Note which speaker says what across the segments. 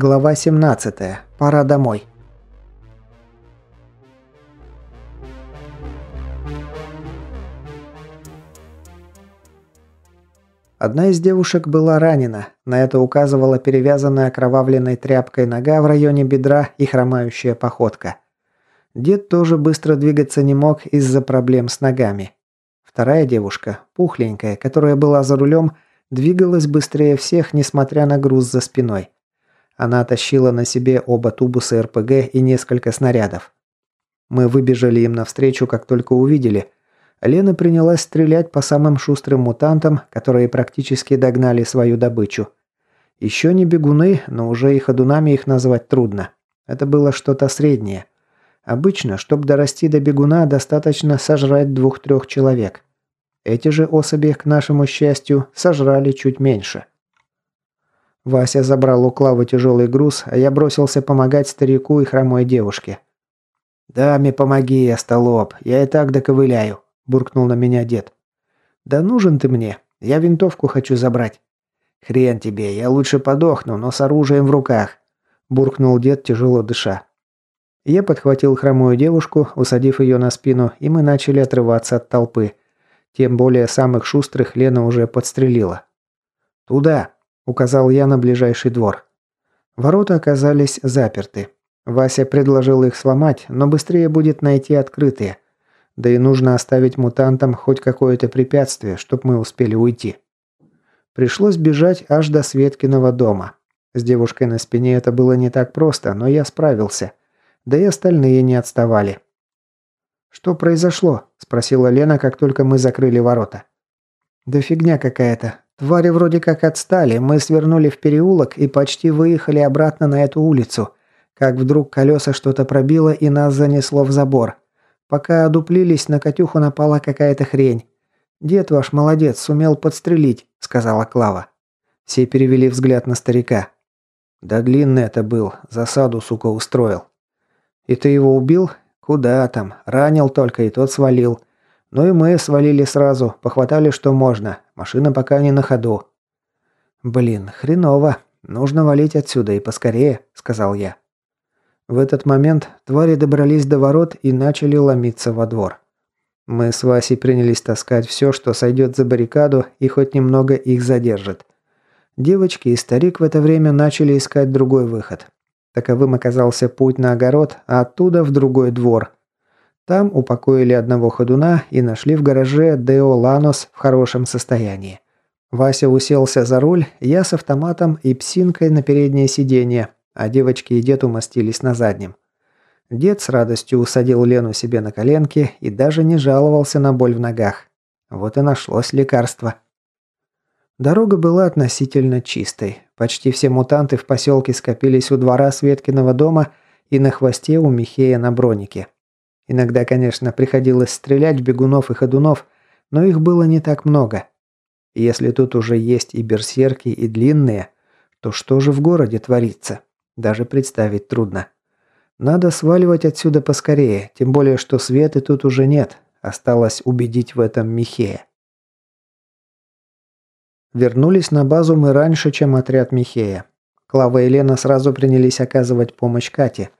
Speaker 1: Глава 17. Пора домой. Одна из девушек была ранена. На это указывала перевязанная окровавленной тряпкой нога в районе бедра и хромающая походка. Дед тоже быстро двигаться не мог из-за проблем с ногами. Вторая девушка, пухленькая, которая была за рулем, двигалась быстрее всех, несмотря на груз за спиной. Она тащила на себе оба тубуса РПГ и несколько снарядов. Мы выбежали им навстречу, как только увидели – Лена принялась стрелять по самым шустрым мутантам, которые практически догнали свою добычу. Еще не бегуны, но уже и ходунами их назвать трудно. Это было что-то среднее. Обычно, чтобы дорасти до бегуна, достаточно сожрать двух-трех человек. Эти же особи, к нашему счастью, сожрали чуть меньше. Вася забрал у Клавы тяжелый груз, а я бросился помогать старику и хромой девушке. «Даме помоги, остолоп, я и так доковыляю», буркнул на меня дед. «Да нужен ты мне. Я винтовку хочу забрать». «Хрен тебе, я лучше подохну, но с оружием в руках», буркнул дед, тяжело дыша. Я подхватил хромую девушку, усадив ее на спину, и мы начали отрываться от толпы. Тем более самых шустрых Лена уже подстрелила. «Туда», – указал я на ближайший двор. Ворота оказались заперты. Вася предложил их сломать, но быстрее будет найти открытые – да и нужно оставить мутантам хоть какое-то препятствие, чтобы мы успели уйти. Пришлось бежать аж до Светкиного дома. С девушкой на спине это было не так просто, но я справился. Да и остальные не отставали. «Что произошло?» – спросила Лена, как только мы закрыли ворота. «Да фигня какая-то. Твари вроде как отстали, мы свернули в переулок и почти выехали обратно на эту улицу. Как вдруг колеса что-то пробило и нас занесло в забор. Пока одуплились, на Катюху напала какая-то хрень. Дед ваш молодец, сумел подстрелить», — сказала Клава. Все перевели взгляд на старика. «Да длинный это был, засаду, сука, устроил». «И ты его убил?» «Куда там? Ранил только, и тот свалил. Ну и мы свалили сразу, похватали, что можно. Машина пока не на ходу». «Блин, хреново. Нужно валить отсюда и поскорее», — сказал я. В этот момент твари добрались до ворот и начали ломиться во двор. Мы с Васей принялись таскать все, что сойдет за баррикаду и хоть немного их задержит. Девочки и старик в это время начали искать другой выход. Таковым оказался путь на огород, а оттуда в другой двор. Там упокоили одного ходуна и нашли в гараже Део Ланос в хорошем состоянии. Вася уселся за руль, я с автоматом и псинкой на переднее сиденье, а девочки и дед умостились на заднем. Дед с радостью усадил Лену себе на коленки и даже не жаловался на боль в ногах. Вот и нашлось лекарство. Дорога была относительно чистой. Почти все мутанты в поселке скопились у двора Светкиного дома и на хвосте у Михея на бронике. Иногда, конечно, приходилось стрелять в бегунов и ходунов, но их было не так много. Если тут уже есть и берсерки, и длинные, то что же в городе творится? Даже представить трудно. Надо сваливать отсюда поскорее, тем более, что Светы тут уже нет. Осталось убедить в этом Михея. Вернулись на базу мы раньше, чем отряд Михея. Клава и Лена сразу принялись оказывать помощь Кате.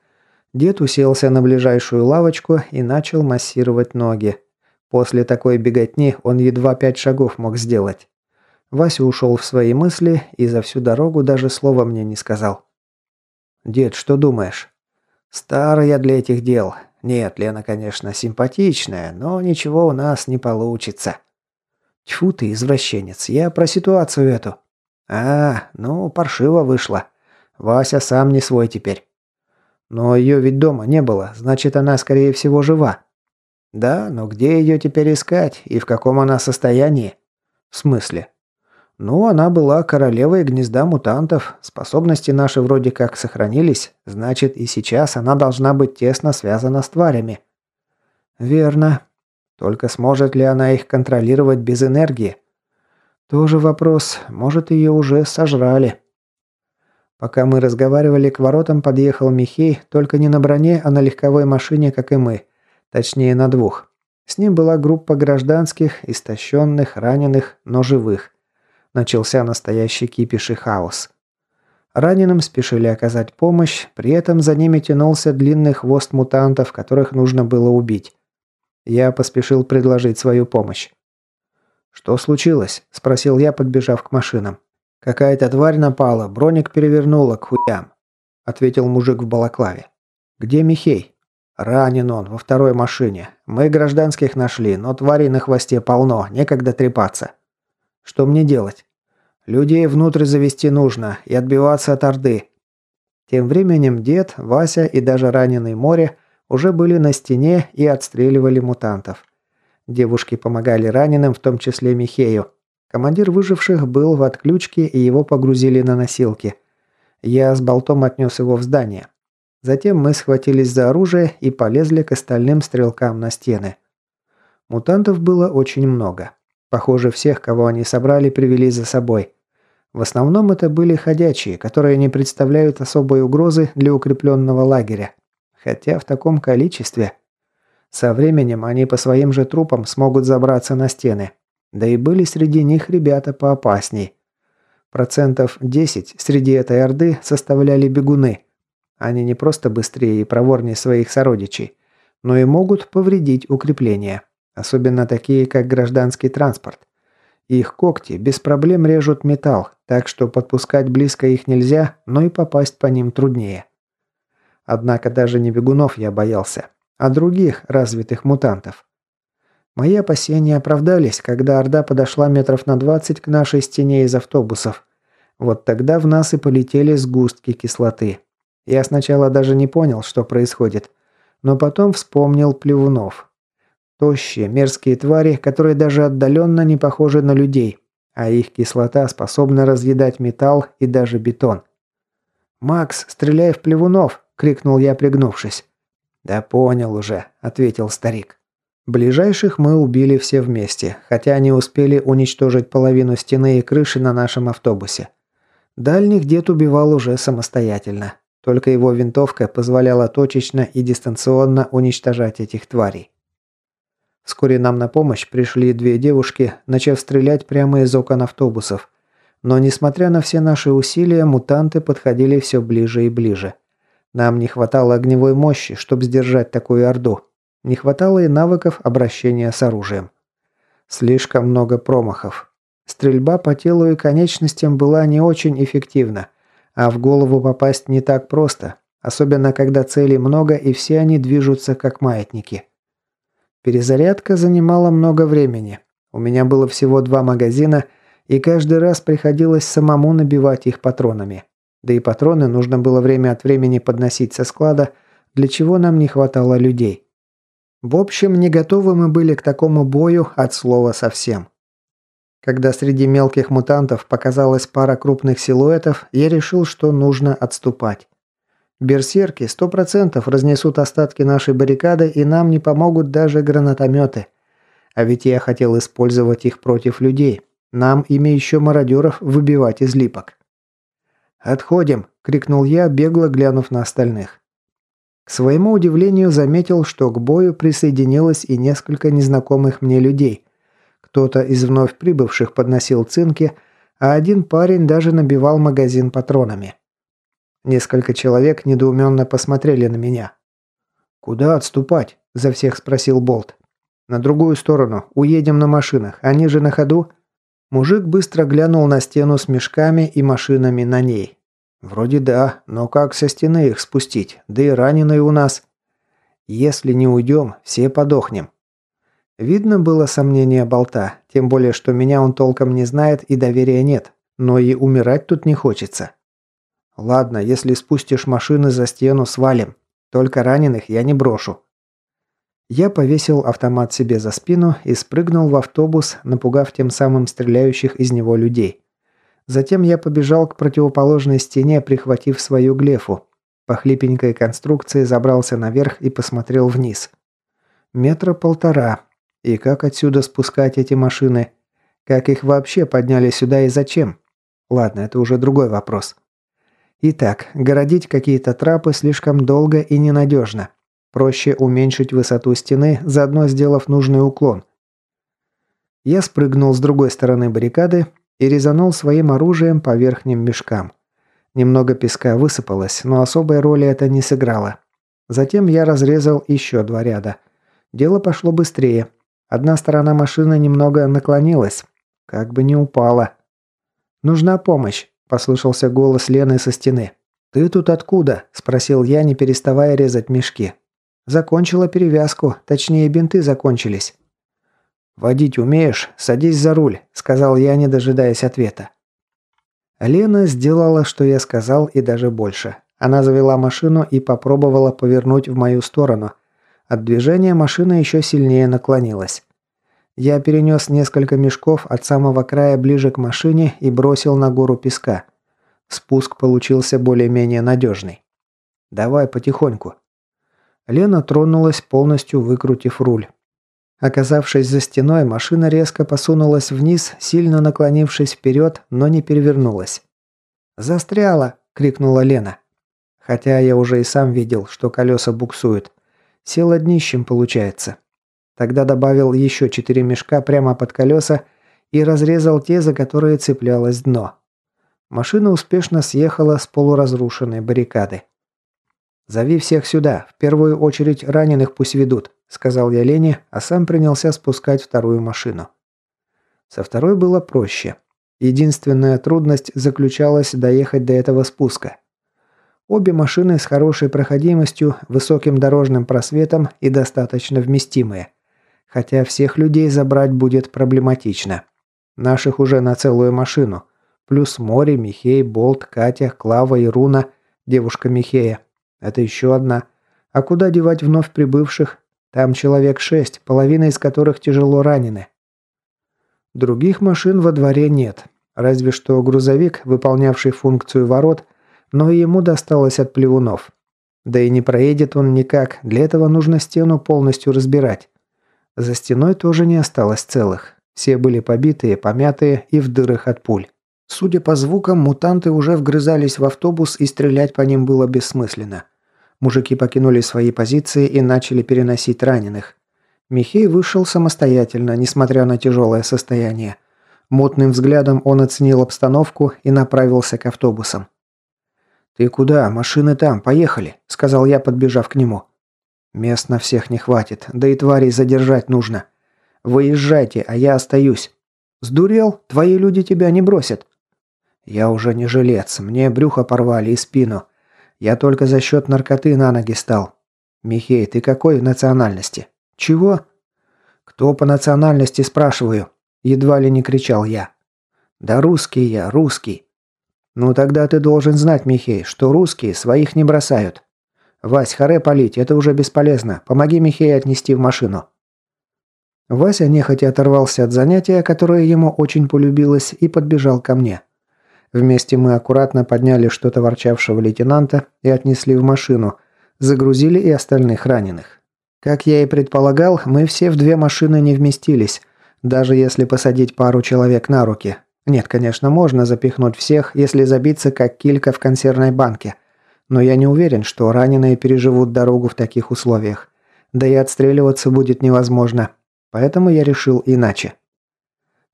Speaker 1: Дед уселся на ближайшую лавочку и начал массировать ноги. После такой беготни он едва пять шагов мог сделать. Вася ушел в свои мысли и за всю дорогу даже слова мне не сказал. «Дед, что думаешь?» «Старая для этих дел. Нет, Лена, конечно, симпатичная, но ничего у нас не получится». «Тьфу ты, извращенец, я про ситуацию эту». «А, ну, паршиво вышло. Вася сам не свой теперь». «Но ее ведь дома не было, значит, она, скорее всего, жива». «Да, но где ее теперь искать и в каком она состоянии?» «В смысле?» Ну, она была королевой гнезда мутантов. Способности наши вроде как сохранились, значит и сейчас она должна быть тесно связана с тварями. Верно. Только сможет ли она их контролировать без энергии? Тоже вопрос. Может, ее уже сожрали. Пока мы разговаривали, к воротам подъехал Михей, только не на броне, а на легковой машине, как и мы. Точнее, на двух. С ним была группа гражданских, истощенных, раненых, но живых. Начался настоящий кипиш и хаос. Раненым спешили оказать помощь, при этом за ними тянулся длинный хвост мутантов, которых нужно было убить. Я поспешил предложить свою помощь. «Что случилось?» – спросил я, подбежав к машинам. «Какая-то тварь напала, броник перевернула к хуям», – ответил мужик в балаклаве. «Где Михей?» «Ранен он, во второй машине. Мы гражданских нашли, но тварей на хвосте полно, некогда трепаться». «Что мне делать?» «Людей внутрь завести нужно и отбиваться от Орды». Тем временем дед, Вася и даже раненый море уже были на стене и отстреливали мутантов. Девушки помогали раненым, в том числе Михею. Командир выживших был в отключке и его погрузили на носилки. Я с болтом отнес его в здание. Затем мы схватились за оружие и полезли к остальным стрелкам на стены. Мутантов было очень много. Похоже, всех, кого они собрали, привели за собой. В основном это были ходячие, которые не представляют особой угрозы для укрепленного лагеря. Хотя в таком количестве... Со временем они по своим же трупам смогут забраться на стены. Да и были среди них ребята поопасней. Процентов 10 среди этой орды составляли бегуны – они не просто быстрее и проворнее своих сородичей, но и могут повредить укрепления, особенно такие, как гражданский транспорт. Их когти без проблем режут металл, так что подпускать близко их нельзя, но и попасть по ним труднее. Однако даже не бегунов я боялся, а других развитых мутантов. Мои опасения оправдались, когда Орда подошла метров на 20 к нашей стене из автобусов. Вот тогда в нас и полетели сгустки кислоты. Я сначала даже не понял, что происходит, но потом вспомнил плевунов. Тощие, мерзкие твари, которые даже отдаленно не похожи на людей, а их кислота способна разъедать металл и даже бетон. «Макс, стреляй в плевунов!» – крикнул я, пригнувшись. «Да понял уже», – ответил старик. Ближайших мы убили все вместе, хотя они успели уничтожить половину стены и крыши на нашем автобусе. Дальних дед убивал уже самостоятельно. Только его винтовка позволяла точечно и дистанционно уничтожать этих тварей. Вскоре нам на помощь пришли две девушки, начав стрелять прямо из окон автобусов. Но несмотря на все наши усилия, мутанты подходили все ближе и ближе. Нам не хватало огневой мощи, чтобы сдержать такую орду. Не хватало и навыков обращения с оружием. Слишком много промахов. Стрельба по телу и конечностям была не очень эффективна – а в голову попасть не так просто, особенно когда целей много и все они движутся как маятники. Перезарядка занимала много времени. У меня было всего два магазина, и каждый раз приходилось самому набивать их патронами. Да и патроны нужно было время от времени подносить со склада, для чего нам не хватало людей. В общем, не готовы мы были к такому бою от слова совсем. Когда среди мелких мутантов показалась пара крупных силуэтов, я решил, что нужно отступать. Берсерки сто процентов разнесут остатки нашей баррикады и нам не помогут даже гранатометы. А ведь я хотел использовать их против людей. Нам ими еще мародеров выбивать из липок. «Отходим!» – крикнул я, бегло глянув на остальных. К своему удивлению заметил, что к бою присоединилось и несколько незнакомых мне людей – кто-то из вновь прибывших подносил цинки, а один парень даже набивал магазин патронами. Несколько человек недоуменно посмотрели на меня. «Куда отступать?» – за всех спросил Болт. «На другую сторону. Уедем на машинах. Они же на ходу». Мужик быстро глянул на стену с мешками и машинами на ней. «Вроде да, но как со стены их спустить? Да и раненые у нас». «Если не уйдем, все подохнем», Видно было сомнение болта, тем более, что меня он толком не знает и доверия нет, но и умирать тут не хочется. Ладно, если спустишь машины за стену, свалим. Только раненых я не брошу. Я повесил автомат себе за спину и спрыгнул в автобус, напугав тем самым стреляющих из него людей. Затем я побежал к противоположной стене, прихватив свою глефу. По хлипенькой конструкции забрался наверх и посмотрел вниз. Метра полтора, и как отсюда спускать эти машины? Как их вообще подняли сюда и зачем? Ладно, это уже другой вопрос. Итак, городить какие-то трапы слишком долго и ненадежно. Проще уменьшить высоту стены, заодно сделав нужный уклон. Я спрыгнул с другой стороны баррикады и резанул своим оружием по верхним мешкам. Немного песка высыпалось, но особой роли это не сыграло. Затем я разрезал еще два ряда. Дело пошло быстрее. Одна сторона машины немного наклонилась. Как бы не упала. «Нужна помощь», – послышался голос Лены со стены. «Ты тут откуда?» – спросил я, не переставая резать мешки. «Закончила перевязку, точнее бинты закончились». «Водить умеешь? Садись за руль», – сказал я, не дожидаясь ответа. Лена сделала, что я сказал, и даже больше. Она завела машину и попробовала повернуть в мою сторону. От движения машина еще сильнее наклонилась. Я перенес несколько мешков от самого края ближе к машине и бросил на гору песка. Спуск получился более-менее надежный. «Давай потихоньку». Лена тронулась, полностью выкрутив руль. Оказавшись за стеной, машина резко посунулась вниз, сильно наклонившись вперед, но не перевернулась. «Застряла!» – крикнула Лена. Хотя я уже и сам видел, что колеса буксуют. Села днищем, получается. Тогда добавил еще четыре мешка прямо под колеса и разрезал те, за которые цеплялось дно. Машина успешно съехала с полуразрушенной баррикады. «Зови всех сюда. В первую очередь раненых пусть ведут», – сказал я Лене, а сам принялся спускать вторую машину. Со второй было проще. Единственная трудность заключалась доехать до этого спуска. Обе машины с хорошей проходимостью, высоким дорожным просветом и достаточно вместимые. Хотя всех людей забрать будет проблематично. Наших уже на целую машину. Плюс Море, Михей, Болт, Катя, Клава и Руна, девушка Михея. Это еще одна. А куда девать вновь прибывших? Там человек шесть, половина из которых тяжело ранены. Других машин во дворе нет. Разве что грузовик, выполнявший функцию ворот, но и ему досталось от плевунов. Да и не проедет он никак, для этого нужно стену полностью разбирать. За стеной тоже не осталось целых. Все были побитые, помятые и в дырах от пуль. Судя по звукам, мутанты уже вгрызались в автобус и стрелять по ним было бессмысленно. Мужики покинули свои позиции и начали переносить раненых. Михей вышел самостоятельно, несмотря на тяжелое состояние. Мутным взглядом он оценил обстановку и направился к автобусам. «Ты куда? Машины там, поехали», – сказал я, подбежав к нему. «Мест на всех не хватит, да и тварей задержать нужно. Выезжайте, а я остаюсь». «Сдурел? Твои люди тебя не бросят». Я уже не жилец, мне брюхо порвали и спину. Я только за счет наркоты на ноги стал. Михей, ты какой национальности? Чего? Кто по национальности, спрашиваю? Едва ли не кричал я. Да русский я, русский. Ну тогда ты должен знать, Михей, что русские своих не бросают. Вась, харе полить, это уже бесполезно. Помоги Михею отнести в машину. Вася нехотя оторвался от занятия, которое ему очень полюбилось, и подбежал ко мне. Вместе мы аккуратно подняли что-то ворчавшего лейтенанта и отнесли в машину, загрузили и остальных раненых. Как я и предполагал, мы все в две машины не вместились, даже если посадить пару человек на руки. Нет, конечно, можно запихнуть всех, если забиться как килька в консервной банке. Но я не уверен, что раненые переживут дорогу в таких условиях. Да и отстреливаться будет невозможно. Поэтому я решил иначе.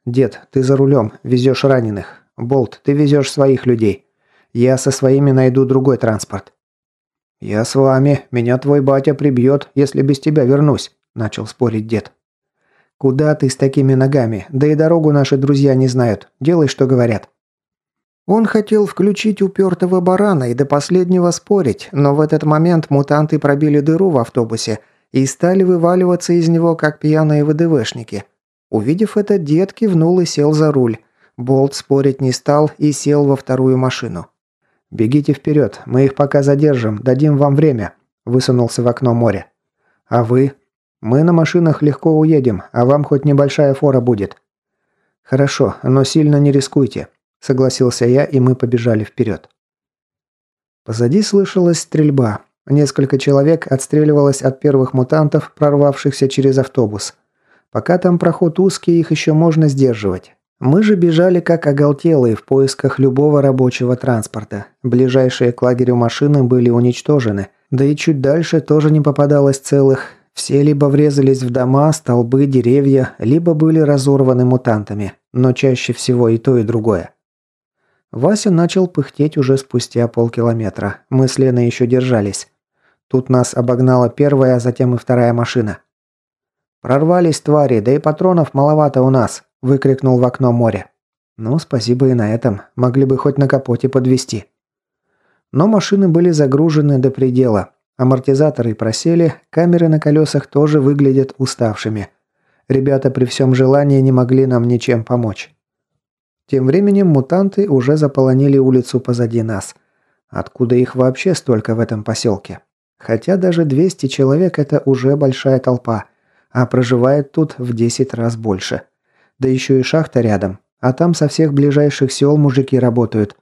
Speaker 1: «Дед, ты за рулем, везешь раненых. Болт, ты везешь своих людей. Я со своими найду другой транспорт». «Я с вами. Меня твой батя прибьет, если без тебя вернусь», – начал спорить дед. «Куда ты с такими ногами? Да и дорогу наши друзья не знают. Делай, что говорят». Он хотел включить упертого барана и до последнего спорить, но в этот момент мутанты пробили дыру в автобусе и стали вываливаться из него, как пьяные ВДВшники. Увидев это, дед кивнул и сел за руль. Болт спорить не стал и сел во вторую машину. «Бегите вперед, мы их пока задержим, дадим вам время», – высунулся в окно море. «А вы?» «Мы на машинах легко уедем, а вам хоть небольшая фора будет». «Хорошо, но сильно не рискуйте», – согласился я, и мы побежали вперед. Позади слышалась стрельба. Несколько человек отстреливалось от первых мутантов, прорвавшихся через автобус. Пока там проход узкий, их еще можно сдерживать. Мы же бежали как оголтелые в поисках любого рабочего транспорта. Ближайшие к лагерю машины были уничтожены. Да и чуть дальше тоже не попадалось целых. Все либо врезались в дома, столбы, деревья, либо были разорваны мутантами. Но чаще всего и то, и другое. Вася начал пыхтеть уже спустя полкилометра. Мы с Леной еще держались. Тут нас обогнала первая, а затем и вторая машина. «Прорвались твари, да и патронов маловато у нас», – выкрикнул в окно море. «Ну, спасибо и на этом. Могли бы хоть на капоте подвести. Но машины были загружены до предела. Амортизаторы просели, камеры на колесах тоже выглядят уставшими. Ребята при всем желании не могли нам ничем помочь. Тем временем мутанты уже заполонили улицу позади нас. Откуда их вообще столько в этом поселке? Хотя даже 200 человек – это уже большая толпа, а проживает тут в 10 раз больше. Да еще и шахта рядом, а там со всех ближайших сел мужики работают.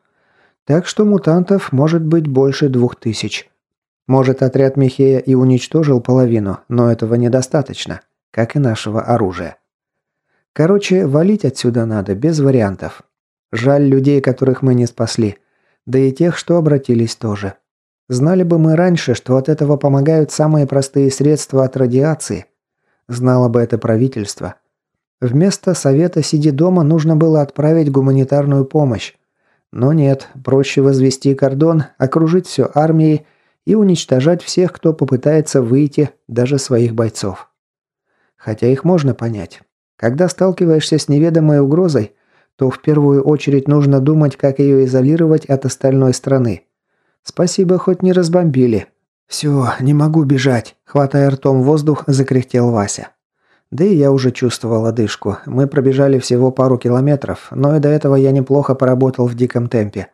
Speaker 1: Так что мутантов может быть больше двух тысяч. Может, отряд Михея и уничтожил половину, но этого недостаточно, как и нашего оружия. Короче, валить отсюда надо, без вариантов. Жаль людей, которых мы не спасли. Да и тех, что обратились тоже. Знали бы мы раньше, что от этого помогают самые простые средства от радиации. Знало бы это правительство. Вместо совета «Сиди дома» нужно было отправить гуманитарную помощь. Но нет, проще возвести кордон, окружить все армией и уничтожать всех, кто попытается выйти, даже своих бойцов. Хотя их можно понять. Когда сталкиваешься с неведомой угрозой, то в первую очередь нужно думать, как ее изолировать от остальной страны. Спасибо, хоть не разбомбили. «Все, не могу бежать», – хватая ртом воздух, закряхтел Вася. Да и я уже чувствовал одышку. Мы пробежали всего пару километров, но и до этого я неплохо поработал в диком темпе.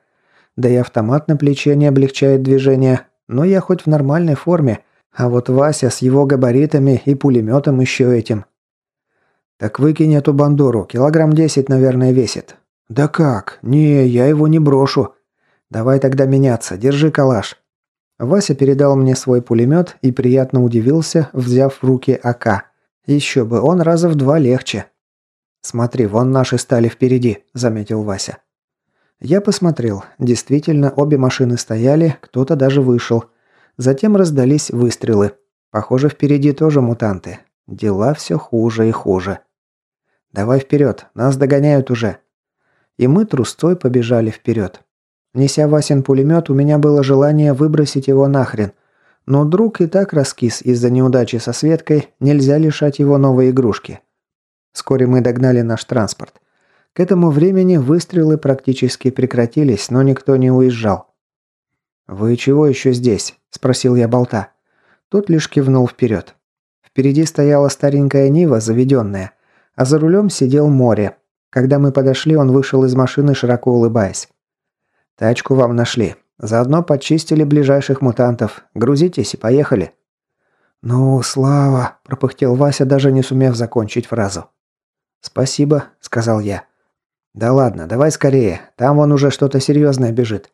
Speaker 1: Да и автомат на плече не облегчает движение, но я хоть в нормальной форме, а вот Вася с его габаритами и пулеметом еще этим «Так выкинь эту бандуру, килограмм десять, наверное, весит». «Да как? Не, я его не брошу». «Давай тогда меняться, держи калаш». Вася передал мне свой пулемет и приятно удивился, взяв в руки АК. Еще бы, он раза в два легче. «Смотри, вон наши стали впереди», – заметил Вася. Я посмотрел. Действительно, обе машины стояли, кто-то даже вышел. Затем раздались выстрелы. Похоже, впереди тоже мутанты. Дела все хуже и хуже. «Давай вперед, нас догоняют уже». И мы трустой побежали вперед. Неся Васин пулемет, у меня было желание выбросить его нахрен. Но друг и так раскис из-за неудачи со Светкой, нельзя лишать его новой игрушки. Вскоре мы догнали наш транспорт. К этому времени выстрелы практически прекратились, но никто не уезжал. «Вы чего еще здесь?» – спросил я болта. Тот лишь кивнул вперед. Впереди стояла старенькая Нива, заведенная а за рулем сидел море. Когда мы подошли, он вышел из машины, широко улыбаясь. «Тачку вам нашли. Заодно почистили ближайших мутантов. Грузитесь и поехали». «Ну, слава!» – пропыхтел Вася, даже не сумев закончить фразу. «Спасибо», – сказал я. «Да ладно, давай скорее. Там вон уже что-то серьезное бежит».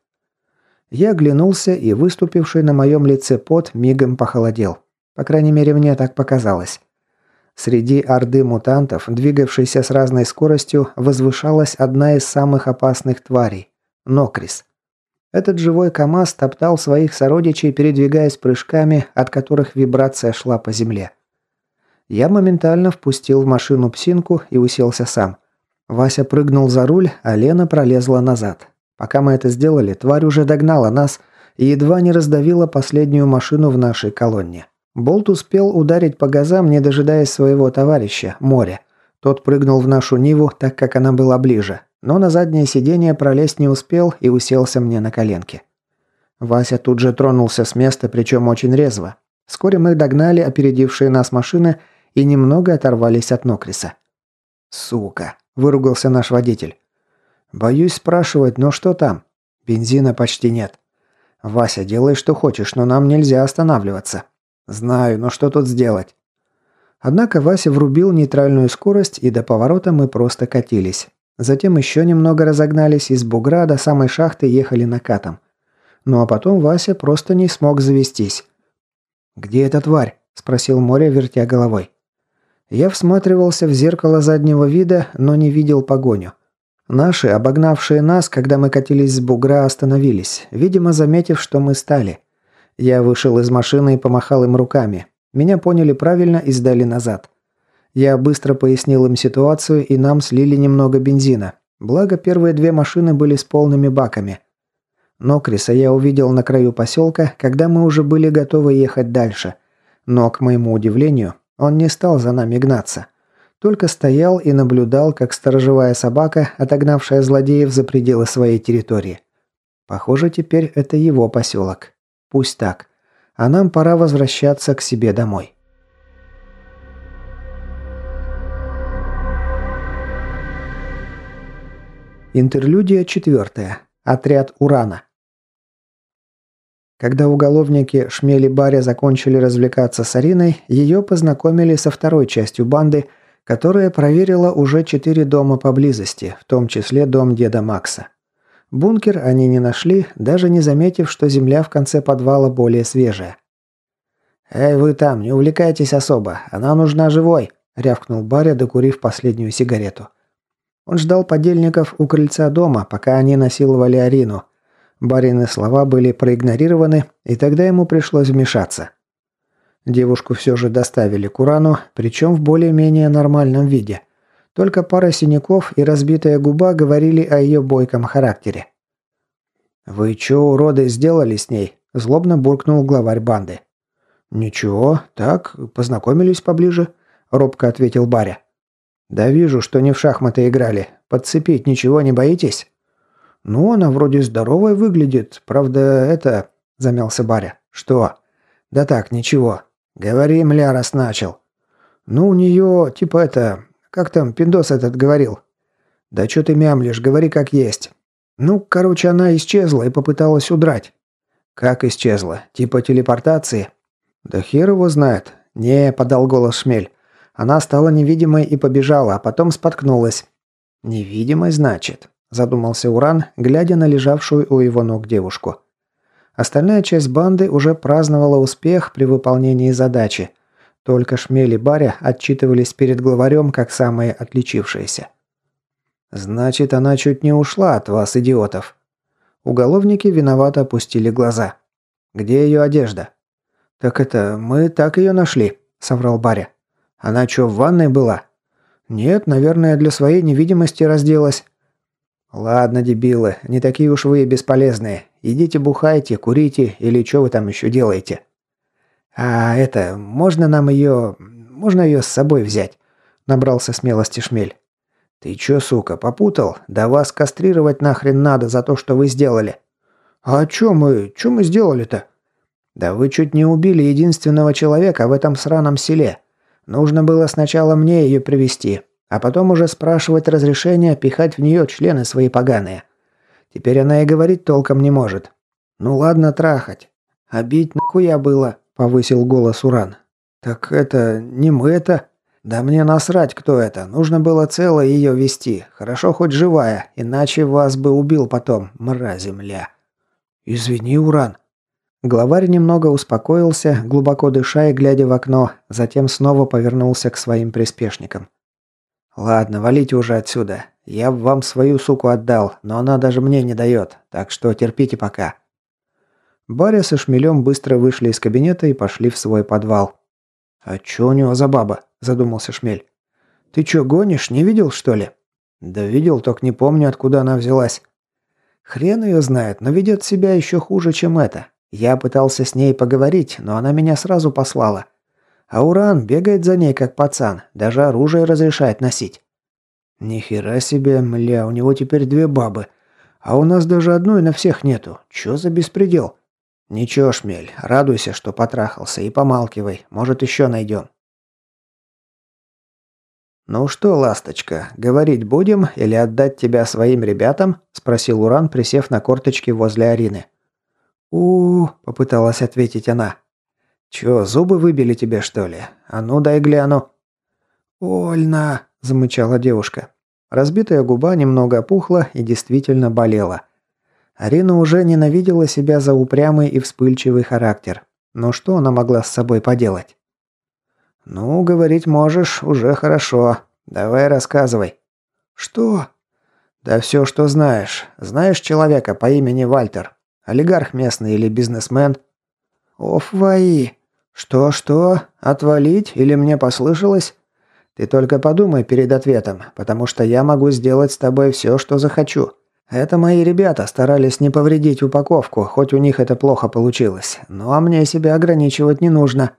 Speaker 1: Я оглянулся, и выступивший на моем лице пот мигом похолодел. По крайней мере, мне так показалось. Среди орды мутантов, двигавшейся с разной скоростью, возвышалась одна из самых опасных тварей – Нокрис. Этот живой КАМАЗ топтал своих сородичей, передвигаясь прыжками, от которых вибрация шла по земле. Я моментально впустил в машину псинку и уселся сам. Вася прыгнул за руль, а Лена пролезла назад. Пока мы это сделали, тварь уже догнала нас и едва не раздавила последнюю машину в нашей колонне. Болт успел ударить по газам, не дожидаясь своего товарища, моря. Тот прыгнул в нашу Ниву, так как она была ближе, но на заднее сиденье пролезть не успел и уселся мне на коленки. Вася тут же тронулся с места, причем очень резво. Вскоре мы догнали опередившие нас машины и немного оторвались от Нокриса. «Сука!» – выругался наш водитель. «Боюсь спрашивать, но что там? Бензина почти нет. Вася, делай что хочешь, но нам нельзя останавливаться». «Знаю, но что тут сделать?» Однако Вася врубил нейтральную скорость, и до поворота мы просто катились. Затем еще немного разогнались, из бугра до самой шахты ехали накатом. Ну а потом Вася просто не смог завестись. «Где эта тварь?» – спросил Море, вертя головой. Я всматривался в зеркало заднего вида, но не видел погоню. Наши, обогнавшие нас, когда мы катились с бугра, остановились, видимо, заметив, что мы стали. Я вышел из машины и помахал им руками. Меня поняли правильно и сдали назад. Я быстро пояснил им ситуацию, и нам слили немного бензина. Благо, первые две машины были с полными баками. Но Криса я увидел на краю поселка, когда мы уже были готовы ехать дальше. Но, к моему удивлению, он не стал за нами гнаться. Только стоял и наблюдал, как сторожевая собака, отогнавшая злодеев за пределы своей территории. Похоже, теперь это его поселок. Пусть так. А нам пора возвращаться к себе домой. Интерлюдия четвертая. Отряд Урана. Когда уголовники Шмели Баря закончили развлекаться с Ариной, ее познакомили со второй частью банды, которая проверила уже четыре дома поблизости, в том числе дом деда Макса. Бункер они не нашли, даже не заметив, что земля в конце подвала более свежая. «Эй, вы там, не увлекайтесь особо, она нужна живой», – рявкнул Баря, докурив последнюю сигарету. Он ждал подельников у крыльца дома, пока они насиловали Арину. Барины слова были проигнорированы, и тогда ему пришлось вмешаться. Девушку все же доставили к Урану, причем в более-менее нормальном виде. Только пара синяков и разбитая губа говорили о ее бойком характере. «Вы че, уроды, сделали с ней?» – злобно буркнул главарь банды. «Ничего, так, познакомились поближе», – робко ответил Баря. «Да вижу, что не в шахматы играли. Подцепить ничего не боитесь?» «Ну, она вроде здоровая выглядит. Правда, это...» – замялся Баря. «Что?» «Да так, ничего. Говори, мля, раз начал». «Ну, у нее, типа это... Как там пиндос этот говорил?» «Да что ты мямлишь, говори как есть». «Ну, короче, она исчезла и попыталась удрать». «Как исчезла? Типа телепортации?» «Да хер его знает». «Не», – подал голос Шмель. Она стала невидимой и побежала, а потом споткнулась. «Невидимой, значит?» – задумался Уран, глядя на лежавшую у его ног девушку. Остальная часть банды уже праздновала успех при выполнении задачи. Только Шмель и Баря отчитывались перед главарем как самые отличившиеся. «Значит, она чуть не ушла от вас, идиотов». Уголовники виновато опустили глаза. «Где ее одежда?» «Так это, мы так ее нашли», – соврал Баря. Она что, в ванной была? Нет, наверное, для своей невидимости разделась. Ладно, дебилы, не такие уж вы бесполезные. Идите бухайте, курите или что вы там еще делаете. А это, можно нам ее... Можно ее с собой взять? Набрался смелости Шмель. «Ты чё, сука, попутал? Да вас кастрировать нахрен надо за то, что вы сделали». «А чё мы... чё мы сделали-то?» «Да вы чуть не убили единственного человека в этом сраном селе. Нужно было сначала мне ее привести, а потом уже спрашивать разрешения пихать в нее члены свои поганые. Теперь она и говорить толком не может. Ну ладно трахать. А бить нахуя было, повысил голос Уран. Так это не мы это. Да мне насрать, кто это. Нужно было цело ее вести. Хорошо хоть живая, иначе вас бы убил потом, мразь земля. Извини, Уран, Главарь немного успокоился, глубоко дыша и глядя в окно, затем снова повернулся к своим приспешникам. «Ладно, валите уже отсюда. Я вам свою суку отдал, но она даже мне не дает, так что терпите пока». Баря со шмелем быстро вышли из кабинета и пошли в свой подвал. «А чё у него за баба?» – задумался шмель. «Ты чё, гонишь? Не видел, что ли?» «Да видел, только не помню, откуда она взялась». «Хрен ее знает, но ведет себя еще хуже, чем это. Я пытался с ней поговорить, но она меня сразу послала. А Уран бегает за ней, как пацан, даже оружие разрешает носить. Ни хера себе, мля, у него теперь две бабы. А у нас даже одной на всех нету. Чё за беспредел? Ничего, шмель, радуйся, что потрахался, и помалкивай, может еще найдем. «Ну что, ласточка, говорить будем или отдать тебя своим ребятам?» – спросил Уран, присев на корточки возле Арины у, попыталась ответить она. «Чё, зубы выбили тебе, что ли? А ну, дай гляну». «Ольна!» – замычала девушка. Разбитая губа немного опухла и действительно болела. Арина уже ненавидела себя за упрямый и вспыльчивый характер. Но что она могла с собой поделать? «Ну, говорить можешь, уже хорошо. Давай рассказывай». «Что?» «Да все, что знаешь. Знаешь человека по имени Вальтер?» Олигарх местный или бизнесмен?» «Оф, вои! Что-что? Отвалить? Или мне послышалось?» Ты только подумай перед ответом, потому что я могу сделать с тобой все, что захочу. Это мои ребята старались не повредить упаковку, хоть у них это плохо получилось. Ну а мне себя ограничивать не нужно».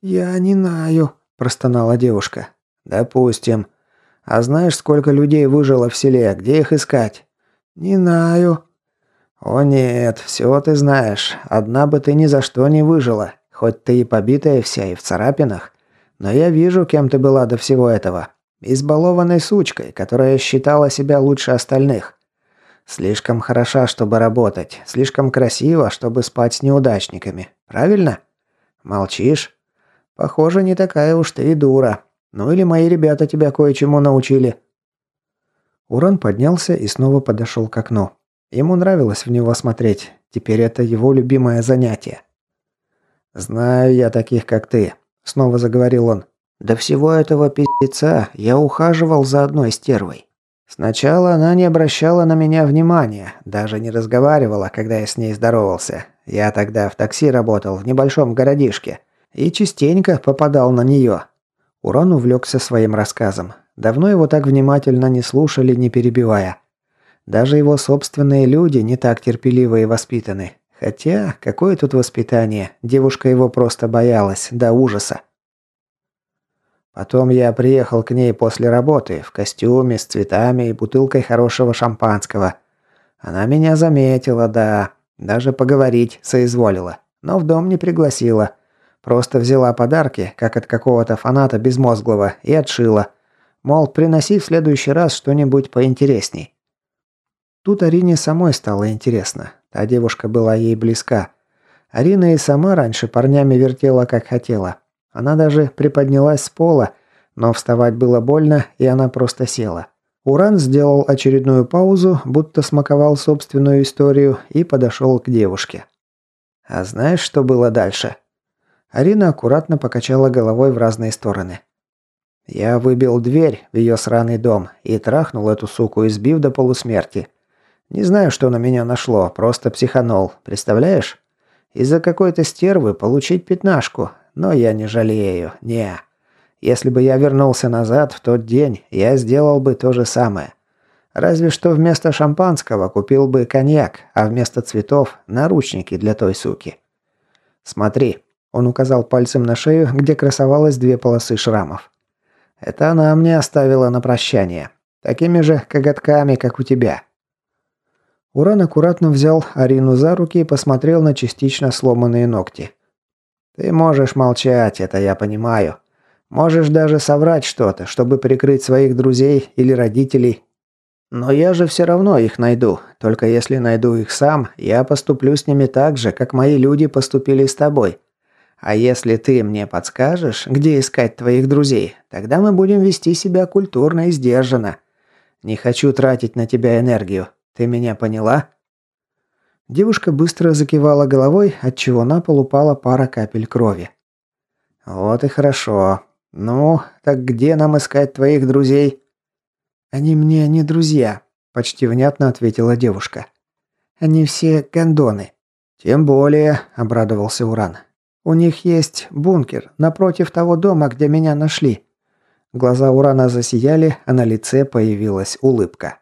Speaker 1: «Я не знаю», – простонала девушка. «Допустим. А знаешь, сколько людей выжило в селе? Где их искать?» «Не знаю». «О нет, все ты знаешь. Одна бы ты ни за что не выжила. Хоть ты и побитая вся, и в царапинах. Но я вижу, кем ты была до всего этого. Избалованной сучкой, которая считала себя лучше остальных. Слишком хороша, чтобы работать. Слишком красива, чтобы спать с неудачниками. Правильно? Молчишь? Похоже, не такая уж ты и дура. Ну или мои ребята тебя кое-чему научили. Уран поднялся и снова подошел к окну. Ему нравилось в него смотреть. Теперь это его любимое занятие. «Знаю я таких, как ты. Снова заговорил он. «До всего этого пиздеца я ухаживал за одной стервой. Сначала она не обращала на меня внимания, даже не разговаривала, когда я с ней здоровался. Я тогда в такси работал в небольшом городишке и частенько попадал на нее». Урон увлекся своим рассказом. Давно его так внимательно не слушали, не перебивая. Даже его собственные люди не так терпеливы и воспитаны. Хотя, какое тут воспитание? Девушка его просто боялась, до ужаса. Потом я приехал к ней после работы, в костюме, с цветами и бутылкой хорошего шампанского. Она меня заметила, да, даже поговорить соизволила, но в дом не пригласила. Просто взяла подарки, как от какого-то фаната безмозглого, и отшила. Мол, приноси в следующий раз что-нибудь поинтересней. Тут Арине самой стало интересно. Та девушка была ей близка. Арина и сама раньше парнями вертела как хотела. Она даже приподнялась с пола, но вставать было больно, и она просто села. Уран сделал очередную паузу, будто смаковал собственную историю и подошел к девушке. «А знаешь, что было дальше?» Арина аккуратно покачала головой в разные стороны. «Я выбил дверь в ее сраный дом и трахнул эту суку, избив до полусмерти. Не знаю, что на меня нашло, просто психанул. Представляешь? Из-за какой-то стервы получить пятнашку. Но я не жалею, не. Если бы я вернулся назад в тот день, я сделал бы то же самое. Разве что вместо шампанского купил бы коньяк, а вместо цветов – наручники для той суки. Смотри, он указал пальцем на шею, где красовалось две полосы шрамов. Это она мне оставила на прощание. Такими же коготками, как у тебя. Уран аккуратно взял Арину за руки и посмотрел на частично сломанные ногти. «Ты можешь молчать, это я понимаю. Можешь даже соврать что-то, чтобы прикрыть своих друзей или родителей. Но я же все равно их найду. Только если найду их сам, я поступлю с ними так же, как мои люди поступили с тобой. А если ты мне подскажешь, где искать твоих друзей, тогда мы будем вести себя культурно и сдержанно. Не хочу тратить на тебя энергию. Ты меня поняла?» Девушка быстро закивала головой, отчего на пол упала пара капель крови. «Вот и хорошо. Ну, так где нам искать твоих друзей?» «Они мне не друзья», – почти внятно ответила девушка. «Они все гондоны». «Тем более», – обрадовался Уран. «У них есть бункер напротив того дома, где меня нашли». Глаза Урана засияли, а на лице появилась улыбка.